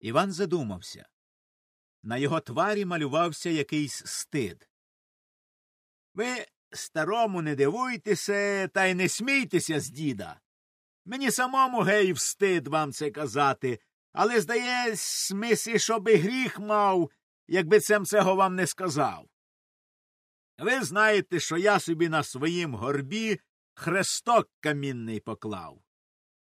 Іван задумався. На його тварі малювався якийсь стид. Ви старому не дивуйтеся та й не смійтеся з діда. Мені самому гей встид вам це казати, але, здається, мисі, щоби гріх мав, якби цем цього вам не сказав. Ви знаєте, що я собі на своїм горбі хресток камінний поклав.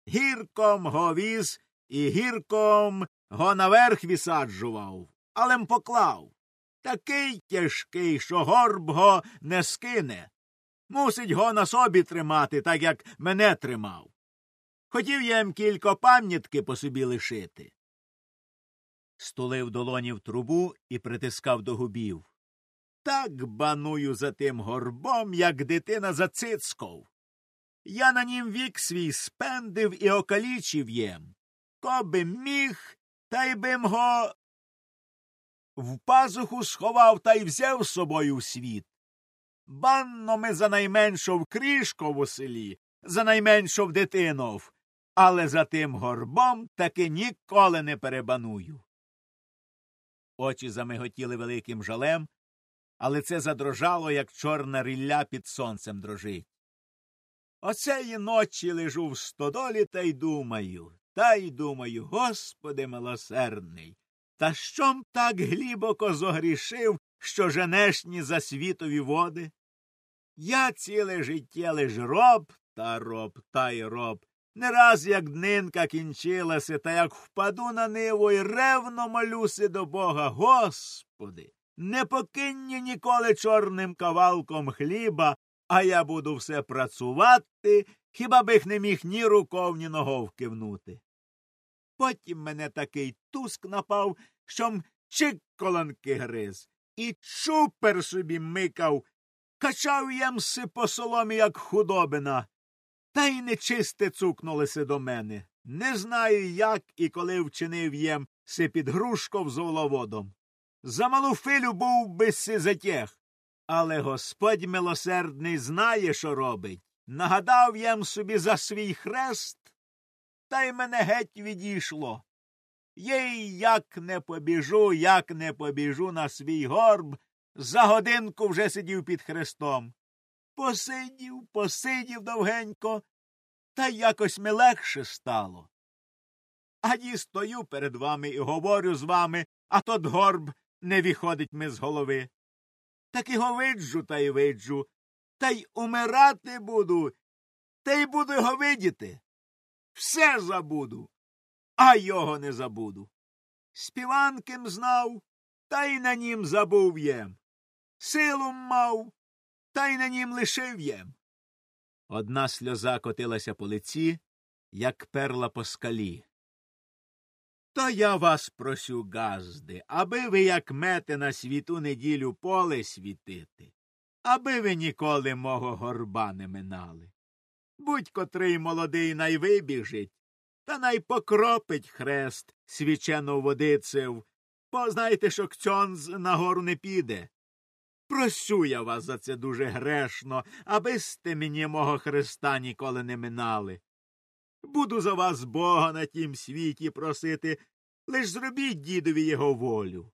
Гірком го віз і гірком го наверх висаджував, алем поклав. Такий тяжкий, що горб го не скине. Мусить го на собі тримати, так як мене тримав. Хотів я їм кілька пам'ятки по собі лишити. Стулив долоні в трубу і притискав до губів. Так баную за тим горбом, як дитина за цицьков. Я на нім вік свій спендив і окалічив єм. Коби міг, та й бим го в пазуху сховав та й взяв з собою в світ. Банно ми за найменшов крішков у селі, за найменшов дитинов, але за тим горбом таки ніколи не перебаную. Очі замиготіли великим жалем, але це задрожало, як чорна рілля під сонцем дрожить. Оцеї ночі лежу в стодолі та й думаю, та й думаю, Господи милосердний, та щом так глибоко зогрішив, що женешні за світові води? Я ціле життя лиш роб та роб та й роб. Не раз як днинка кінчилася, та як впаду на ниву й ревно молюся до Бога, Господи, не покинь ніколи чорним кавалком хліба, а я буду все працювати, хіба б їх не міг ні руков, ні ногов кивнути. Потім мене такий туск напав, що мчик колонки гриз, і чупер собі микав, качав ямси по соломі, як худобина. Та й нечисте цукнулися до мене. Не знаю, як і коли вчинив єм си під грушков з воловодом. За малу филю був би си затєг. Але господь милосердний знає, що робить. Нагадав єм собі за свій хрест, та й мене геть відійшло. Єй як не побіжу, як не побіжу на свій горб, за годинку вже сидів під хрестом. Посидів, посидів довгенько, та якось ми легше стало. Аді стою перед вами і говорю з вами, а тот горб не виходить ми з голови. Так його виджу та й виджу, та й умирати буду, та й буду його видіти. Все забуду, а його не забуду. Співанким знав, та й на нім забув єм. Силу мав, та й на нім лишив єм. Одна сльоза котилася по лиці, як перла по скалі. То я вас просю, газди, аби ви, як мете на світу неділю поле світити, аби ви ніколи мого горба не минали. Будь котрий молодий найвибіжить, та найпокропить хрест свічену водицев, бо знайте, що кцьонз на гору не піде. Просю я вас за це дуже грешно, аби сте мені мого хреста ніколи не минали. Буду за вас Бога на тім світі просити, лиш зробіть дідові його волю.